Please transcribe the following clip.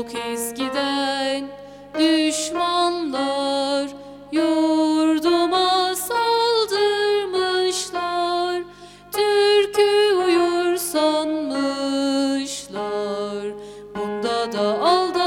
Çok eskiden düşmanlar yurduma saldırmışlar. Türk'ü uyur sanmışlar. Bunda da aldı